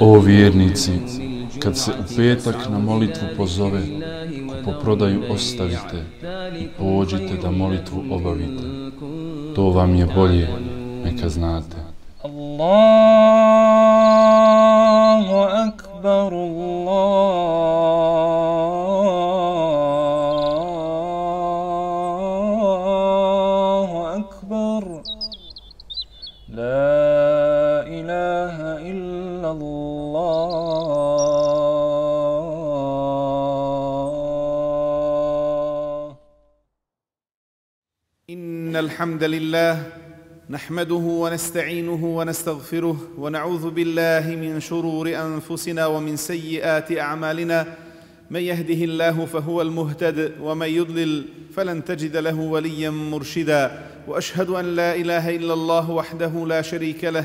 O vjernici, kad se u petak na molitvu pozove, po prodaju ostavite i pođite da molitvu obavite. To vam je bolje, neka znate. Allahu akbar, Allahu akbar. La ilaha illa Allah. إن الحمد لله نحمده ونستعينه ونستغفره ونعوذ بالله من شرور أنفسنا ومن سيئات أعمالنا من يهده الله فهو المهتد ومن يضلل فلن تجد له وليا مرشدا وأشهد أن لا إله إلا الله وحده لا شريك له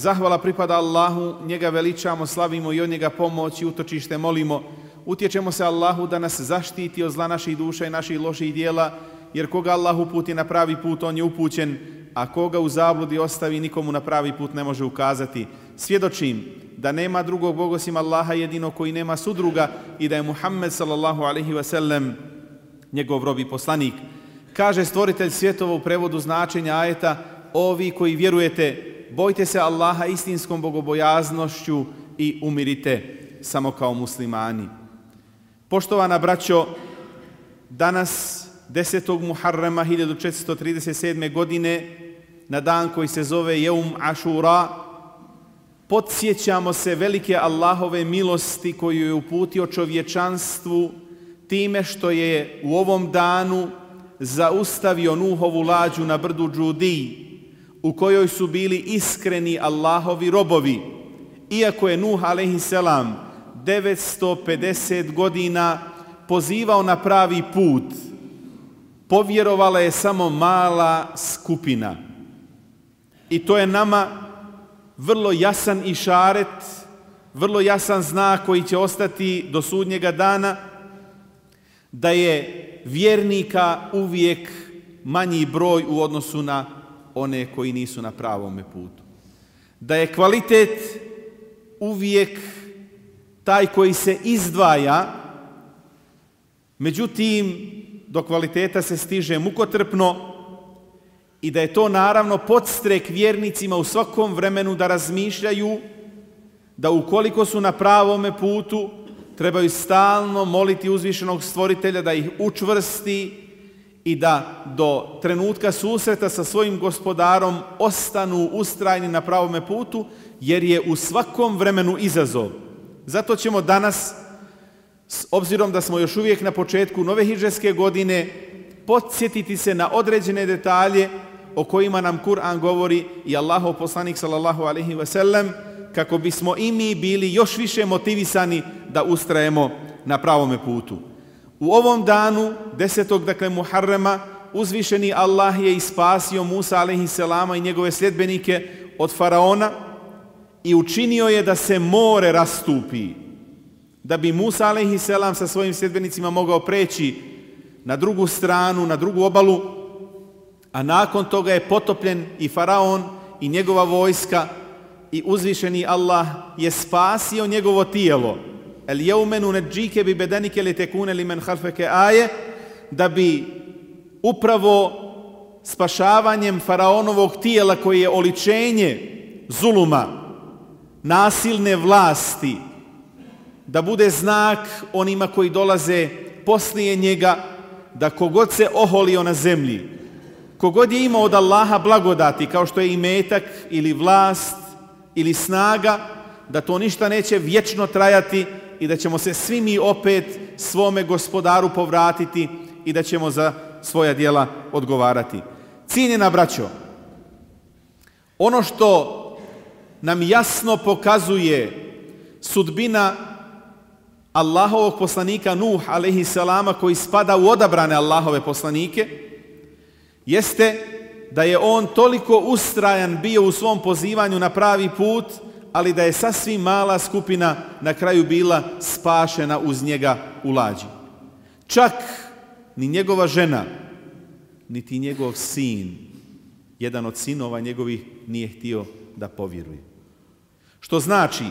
Zahvala pripada Allahu, njega veličamo, slavimo i od njega pomoć i utočište molimo. Utječemo se Allahu da nas zaštiti od zla naših duša i naših loših dijela, jer koga Allah uputi na pravi put, on je upućen, a koga u zabludi ostavi, nikomu na pravi put ne može ukazati. Svjedočim da nema drugog Boga osim Allaha jedino koji nema sudruga i da je Muhammed sallallahu alaihi ve sellem njegov rob i poslanik. Kaže stvoritelj svjetova u prevodu značenja ajeta, ovi koji vjerujete, bojte se Allaha istinskom bogobojaznošću i umirite samo kao muslimani. Poštovana braćo, danas 10. Muharrema 1437. godine na dan koji se zove Jeum Ašura podsjećamo se velike Allahove milosti koju je uputio čovječanstvu time što je u ovom danu zaustavio Nuhovu lađu na brdu Džudiji u kojoj su bili iskreni Allahovi robovi, iako je Nuh a.s. 950 godina pozivao na pravi put, povjerovala je samo mala skupina. I to je nama vrlo jasan išaret, vrlo jasan znak koji će ostati do sudnjega dana, da je vjernika uvijek manji broj u odnosu na one koji nisu na pravome putu. Da je kvalitet uvijek taj koji se izdvaja, međutim, do kvaliteta se stiže mukotrpno i da je to naravno podstrek vjernicima u svakom vremenu da razmišljaju da ukoliko su na pravome putu, trebaju stalno moliti uzvišenog stvoritelja da ih učvrsti i da do trenutka susreta sa svojim gospodarom ostanu ustrajni na pravome putu, jer je u svakom vremenu izazov. Zato ćemo danas, s obzirom da smo još uvijek na početku nove hiđarske godine, podsjetiti se na određene detalje o kojima nam Kur'an govori i Allahov poslanik sallallahu alaihi ve sellem, kako bismo i mi bili još više motivisani da ustrajemo na pravome putu. U ovom danu, desetog, dakle Muharrema, uzvišeni Allah je ispasio Musa a.s. i njegove sljedbenike od faraona i učinio je da se more rastupi, da bi Musa a.s. sa svojim sljedbenicima mogao preći na drugu stranu, na drugu obalu, a nakon toga je potopljen i faraon i njegova vojska i uzvišeni Allah je spasio njegovo tijelo. El jeumenu nedžike bi bedenike li tekune li men halfeke aje, da bi upravo spašavanjem faraonovog tijela koje je oličenje zuluma, nasilne vlasti, da bude znak onima koji dolaze poslije njega da kogod se oholio na zemlji, kogod je imao od Allaha blagodati kao što je imetak ili vlast ili snaga, da to ništa neće vječno trajati i da ćemo se svi mi opet svome gospodaru povratiti i da ćemo za svoja djela odgovarati. Cijenjena braćo, ono što nam jasno pokazuje sudbina Allahovog poslanika Nuh alaihi salama koji spada u odabrane Allahove poslanike jeste da je on toliko ustrajan bio u svom pozivanju na pravi put, ali da je sasvim mala skupina na kraju bila spašena uz njega u lađi. Čak ni njegova žena, niti njegov sin, jedan od sinova njegovih nije htio da povjeruje. Što znači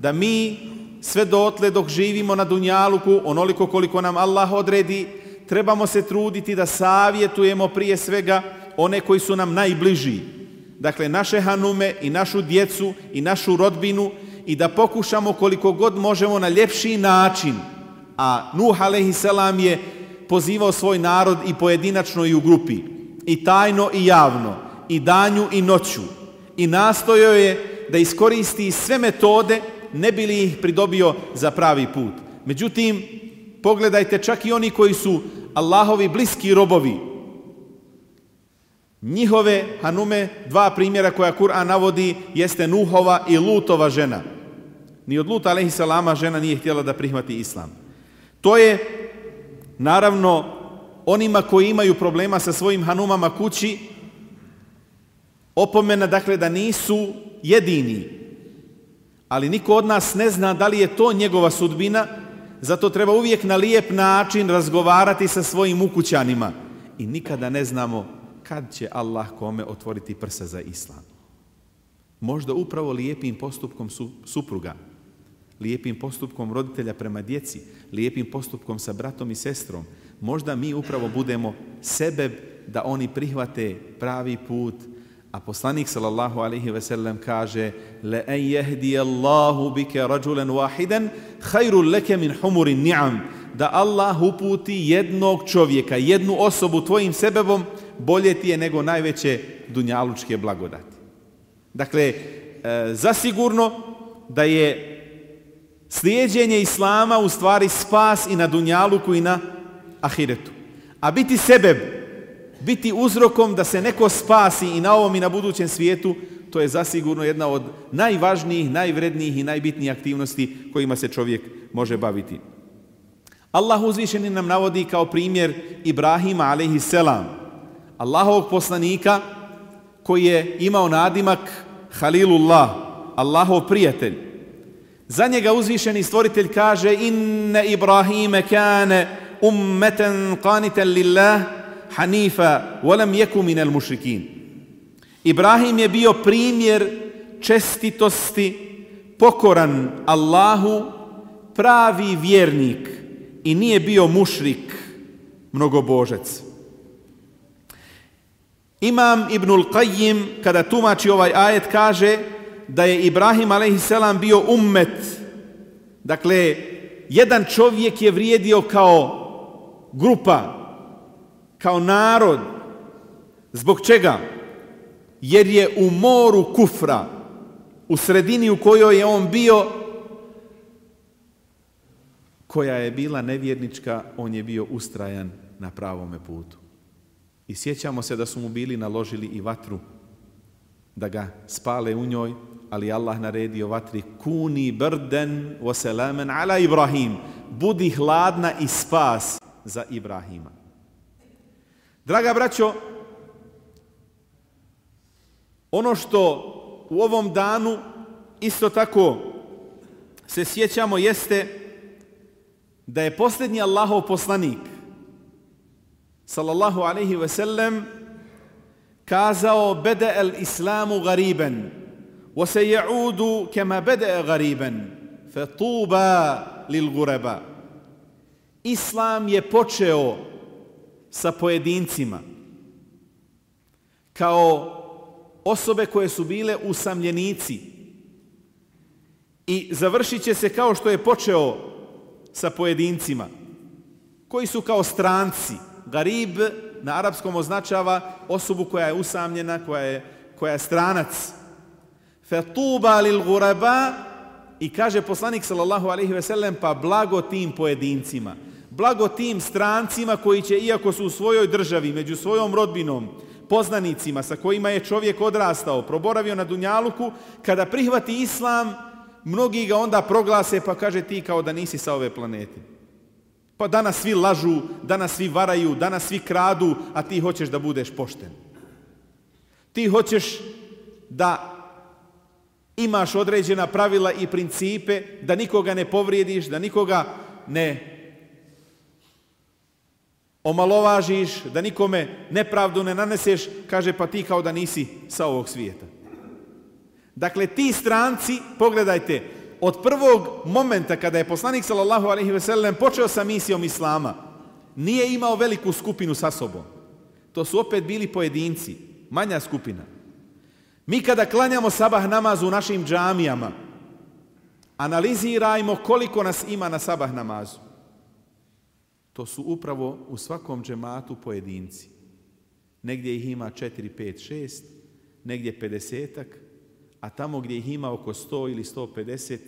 da mi sve dotle dok živimo na Dunjaluku, onoliko koliko nam Allah odredi, trebamo se truditi da savjetujemo prije svega one koji su nam najbliži. Dakle, naše hanume i našu djecu i našu rodbinu i da pokušamo koliko god možemo na ljepši način. A Nuh a.s. je pozivao svoj narod i pojedinačno i u grupi. I tajno i javno. I danju i noću. I nastojao je da iskoristi sve metode ne bi li ih pridobio za pravi put. Međutim, pogledajte čak i oni koji su Allahovi bliski robovi. Njihove hanume, dva primjera koja Kur'an navodi, jeste Nuhova i Lutova žena. Ni od Luta salama žena nije htjela da prihvati islam. To je, naravno, onima koji imaju problema sa svojim hanumama kući, opomena dakle da nisu jedini. Ali niko od nas ne zna da li je to njegova sudbina, zato treba uvijek na lijep način razgovarati sa svojim ukućanima. I nikada ne znamo kad će Allah kome otvoriti prsa za islam. Možda upravo lijepim postupkom supruga, lijepim postupkom roditelja prema djeci, lijepim postupkom sa bratom i sestrom. Možda mi upravo budemo sebe da oni prihvate pravi put, a poslanik sallallahu alaihi ve sellem kaže Le en jehdi Allahu bike rađulen wahidan hajrul leke min humurin ni'am da Allah uputi jednog čovjeka, jednu osobu tvojim sebebom, bolje ti je nego najveće dunjalučke blagodati. Dakle, e, zasigurno da je slijedjenje Islama u stvari spas i na dunjaluku i na ahiretu. A biti sebeb biti uzrokom da se neko spasi i na ovom i na budućem svijetu, to je zasigurno jedna od najvažnijih, najvrednijih i najbitnijih aktivnosti kojima se čovjek može baviti. Allah uzvišeni nam navodi kao primjer Ibrahima a.s. Allahovog poslanika koji je imao nadimak Halilullah, Allahov prijatelj. Za njega uzvišeni stvoritelj kaže inne Ibrahime kane ummeten qaniten lillah hanifa walam jeku minel mušrikin. Ibrahim je bio primjer čestitosti, pokoran Allahu, pravi vjernik i nije bio mušrik, mnogobožec. Imam Ibnul Qayyim, kada tumači ovaj ajet, kaže da je Ibrahim a.s. bio ummet. Dakle, jedan čovjek je vrijedio kao grupa, kao narod. Zbog čega? Jer je u moru kufra, u sredini u kojoj je on bio, koja je bila nevjernička, on je bio ustrajan na pravome putu. I sjećamo se da su mu bili naložili i vatru, da ga spale u njoj, ali Allah naredio vatri kuni brden wasalaman ala Ibrahim. Budi hladna i spas za Ibrahima. Draga braćo, ono što u ovom danu isto tako se sjećamo jeste da je posljednji Allahov poslanik sallallahu alaihi ve sellem kazao bede el islamu gariben wa se ja'udu kema bede gariben fe tuba lil gureba Islam je počeo sa pojedincima kao osobe koje su bile usamljenici i završit će se kao što je počeo sa pojedincima. koji su kao stranci. Garib na arapskom označava osobu koja je usamljena, koja je, koja je stranac. Fetuba lil guraba i kaže poslanik sallallahu alaihi ve sellem pa blago tim pojedincima. Blago tim strancima koji će, iako su u svojoj državi, među svojom rodbinom, poznanicima sa kojima je čovjek odrastao, proboravio na Dunjaluku, kada prihvati Islam, mnogi ga onda proglase pa kaže ti kao da nisi sa ove planete. Pa danas svi lažu, danas svi varaju, danas svi kradu, a ti hoćeš da budeš pošten. Ti hoćeš da imaš određena pravila i principe, da nikoga ne povrijediš, da nikoga ne omalovažiš, da nikome nepravdu ne naneseš, kaže pa ti kao da nisi sa ovog svijeta. Dakle, ti stranci, pogledajte, od prvog momenta kada je poslanik sallallahu alaihi ve sellem počeo sa misijom Islama, nije imao veliku skupinu sa sobom. To su opet bili pojedinci, manja skupina. Mi kada klanjamo sabah namaz u našim džamijama, analizirajmo koliko nas ima na sabah namazu. To su upravo u svakom džematu pojedinci. Negdje ih ima 4, 5, 6, negdje 50 a tamo gdje ih ima oko 100 ili 150,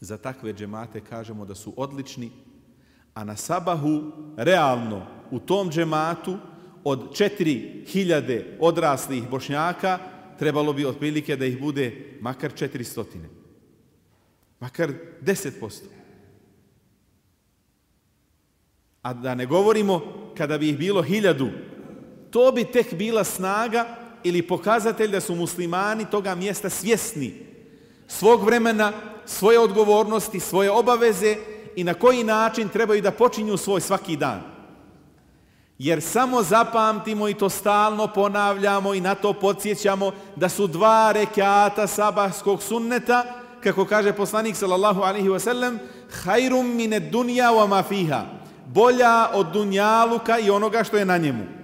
za takve džemate kažemo da su odlični, a na sabahu, realno, u tom džematu, od 4000 odraslih bošnjaka, trebalo bi otprilike da ih bude makar 400. Makar 10%. A da ne govorimo kada bi ih bilo hiljadu, to bi tek bila snaga ili pokazatelj da su muslimani toga mjesta svjesni svog vremena, svoje odgovornosti, svoje obaveze i na koji način trebaju da počinju svoj svaki dan. Jer samo zapamtimo i to stalno ponavljamo i na to podsjećamo da su dva rekata sabahskog sunneta, kako kaže poslanik sallallahu alaihi wa sallam, hajrum mine dunja wa ma fiha, bolja od dunjaluka i onoga što je na njemu.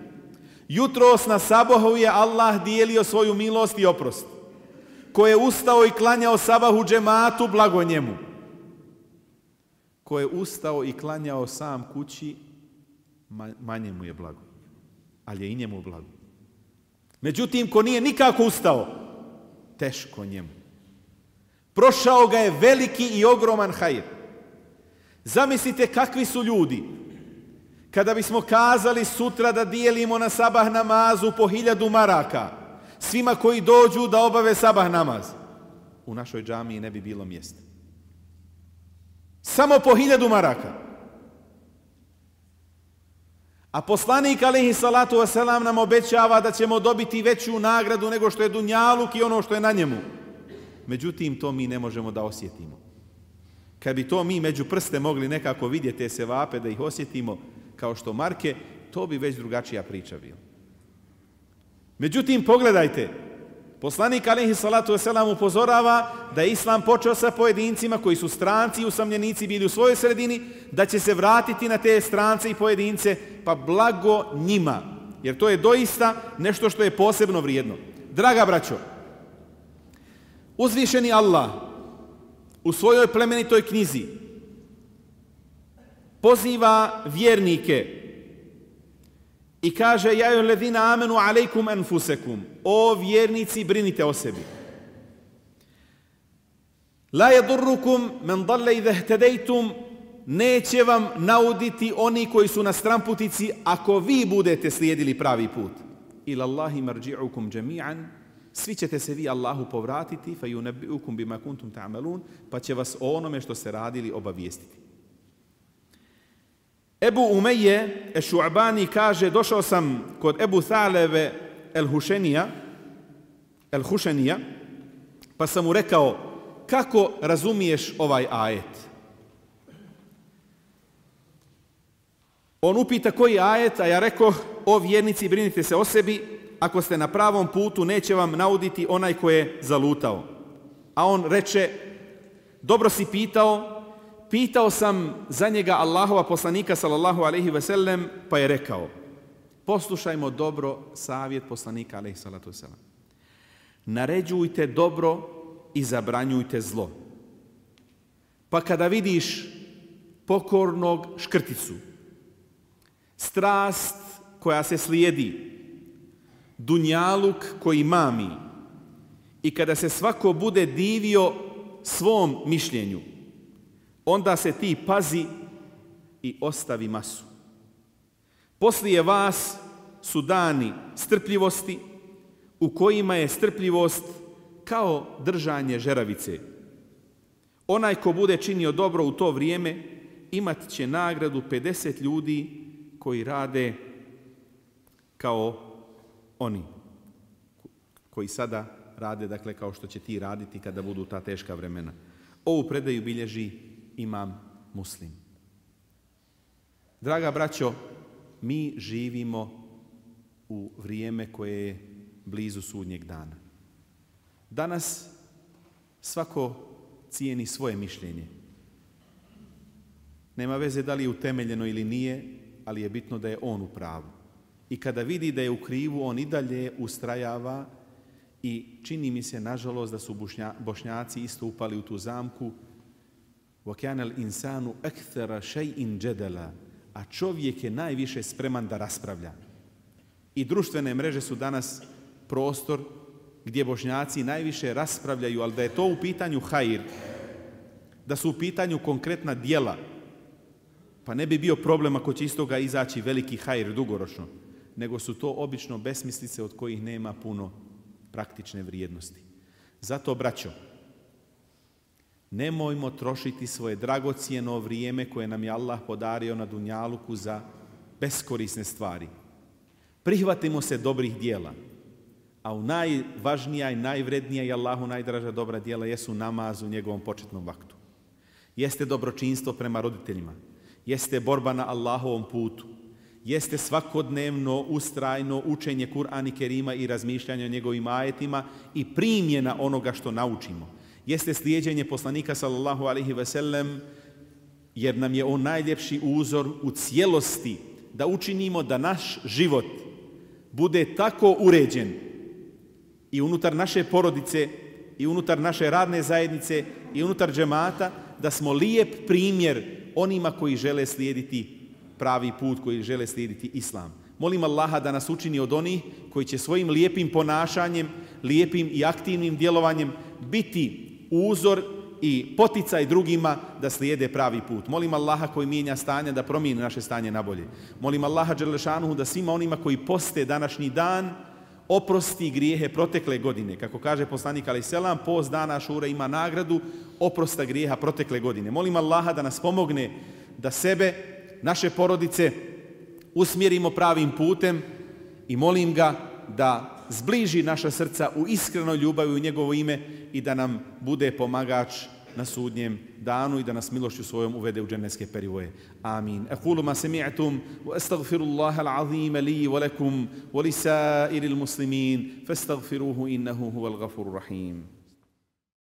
Jutros na sabahu je Allah dijelio svoju milost i oprost. Ko je ustao i klanjao sabahu džematu, blago njemu. Ko je ustao i klanjao sam kući, manje mu je blago. Ali je i njemu blago. Međutim, ko nije nikako ustao, teško njemu. Prošao ga je veliki i ogroman hajr. Zamislite kakvi su ljudi kada bismo kazali sutra da dijelimo na sabah namazu po hiljadu maraka, svima koji dođu da obave sabah namaz, u našoj džamiji ne bi bilo mjesta. Samo po hiljadu maraka. A poslanik alihi salatu wasalam nam obećava da ćemo dobiti veću nagradu nego što je dunjaluk i ono što je na njemu. Međutim, to mi ne možemo da osjetimo. Kad bi to mi među prste mogli nekako vidjeti te se vape da ih osjetimo, kao što marke, to bi već drugačija priča bila. Međutim, pogledajte, poslanik alihi salatu wasalam upozorava da je Islam počeo sa pojedincima koji su stranci i usamljenici bili u svojoj sredini, da će se vratiti na te strance i pojedince, pa blago njima. Jer to je doista nešto što je posebno vrijedno. Draga braćo, uzvišeni Allah u svojoj plemenitoj knjizi poziva vjernike i kaže ja joj ledina amenu alejkum enfusekum o vjernici brinite o sebi. La yadurrukum men dalle idhe htedejtum neće vam nauditi oni koji su na stramputici ako vi budete slijedili pravi put. Ila Allahi marđi'ukum džemi'an svi ćete se vi Allahu povratiti fa yunabbi'ukum bima kuntum ta'malun pa će vas o onome što ste radili obavijestiti Ebu Umeje Šu'bani kaže, došao sam kod Ebu Thaleve El Hušenija, El Hušenija, pa sam mu rekao, kako razumiješ ovaj ajet? On upita koji ajet, a ja rekao, o vjernici, brinite se o sebi, ako ste na pravom putu, neće vam nauditi onaj ko je zalutao. A on reče, dobro si pitao, Pitao sam za njega Allahova poslanika sallallahu alaihi ve sellem, pa je rekao, poslušajmo dobro savjet poslanika alaihi salatu sellem. Naređujte dobro i zabranjujte zlo. Pa kada vidiš pokornog škrticu strast koja se slijedi, dunjaluk koji mami i kada se svako bude divio svom mišljenju, onda se ti pazi i ostavi masu. Poslije vas su dani strpljivosti u kojima je strpljivost kao držanje žeravice. Onaj ko bude činio dobro u to vrijeme imat će nagradu 50 ljudi koji rade kao oni koji sada rade, dakle kao što će ti raditi kada budu ta teška vremena. Ovu predaju bilježi imam muslim. Draga braćo, mi živimo u vrijeme koje je blizu sudnjeg dana. Danas svako cijeni svoje mišljenje. Nema veze da li je utemeljeno ili nije, ali je bitno da je on u pravu. I kada vidi da je u krivu, on i dalje ustrajava i čini mi se, nažalost, da su bošnjaci isto upali u tu zamku وَكَانَ الْإِنسَانُ أَكْثَرَ شَيْءٍ جَدَلًا A čovjek je najviše spreman da raspravlja. I društvene mreže su danas prostor gdje bošnjaci najviše raspravljaju, ali da je to u pitanju hajir, da su u pitanju konkretna dijela, pa ne bi bio problem ako će iz toga izaći veliki hajir dugoročno, nego su to obično besmislice od kojih nema puno praktične vrijednosti. Zato, braćo, nemojmo trošiti svoje dragocjeno vrijeme koje nam je Allah podario na Dunjaluku za beskorisne stvari. Prihvatimo se dobrih dijela, a u najvažnija i najvrednija i Allahu najdraža dobra djela jesu namaz u njegovom početnom vaktu. Jeste dobročinstvo prema roditeljima, jeste borba na Allahovom putu, jeste svakodnevno, ustrajno učenje Kur'ana Kerima i razmišljanje o njegovim ajetima i primjena onoga što naučimo. Jeste slijeđenje poslanika sallallahu alaihi ve sellem, jer nam je on najljepši uzor u cijelosti da učinimo da naš život bude tako uređen i unutar naše porodice i unutar naše radne zajednice i unutar džemata da smo lijep primjer onima koji žele slijediti pravi put, koji žele slijediti islam. Molim Allaha da nas učini od onih koji će svojim lijepim ponašanjem, lijepim i aktivnim djelovanjem biti uzor i poticaj drugima da slijede pravi put. Molim Allaha koji mijenja stanje da promijeni naše stanje na bolje. Molim Allaha Đelešanuhu da svima onima koji poste današnji dan oprosti grijehe protekle godine. Kako kaže poslanik Ali Selam, post dana šure ima nagradu oprosta grijeha protekle godine. Molim Allaha da nas pomogne da sebe, naše porodice usmjerimo pravim putem i molim ga da zbliži naša srca u iskrenoj ljubavi u njegovo ime i da nam bude pomagač na sudnjem danu i da nas milošću svojom uvede u dženneske perivoje. Amin. Aqulu ma sami'tum wa astaghfirullaha al-azim li wa lakum wa li sa'iril muslimin fastaghfiruhu innahu huwal ghafurur rahim.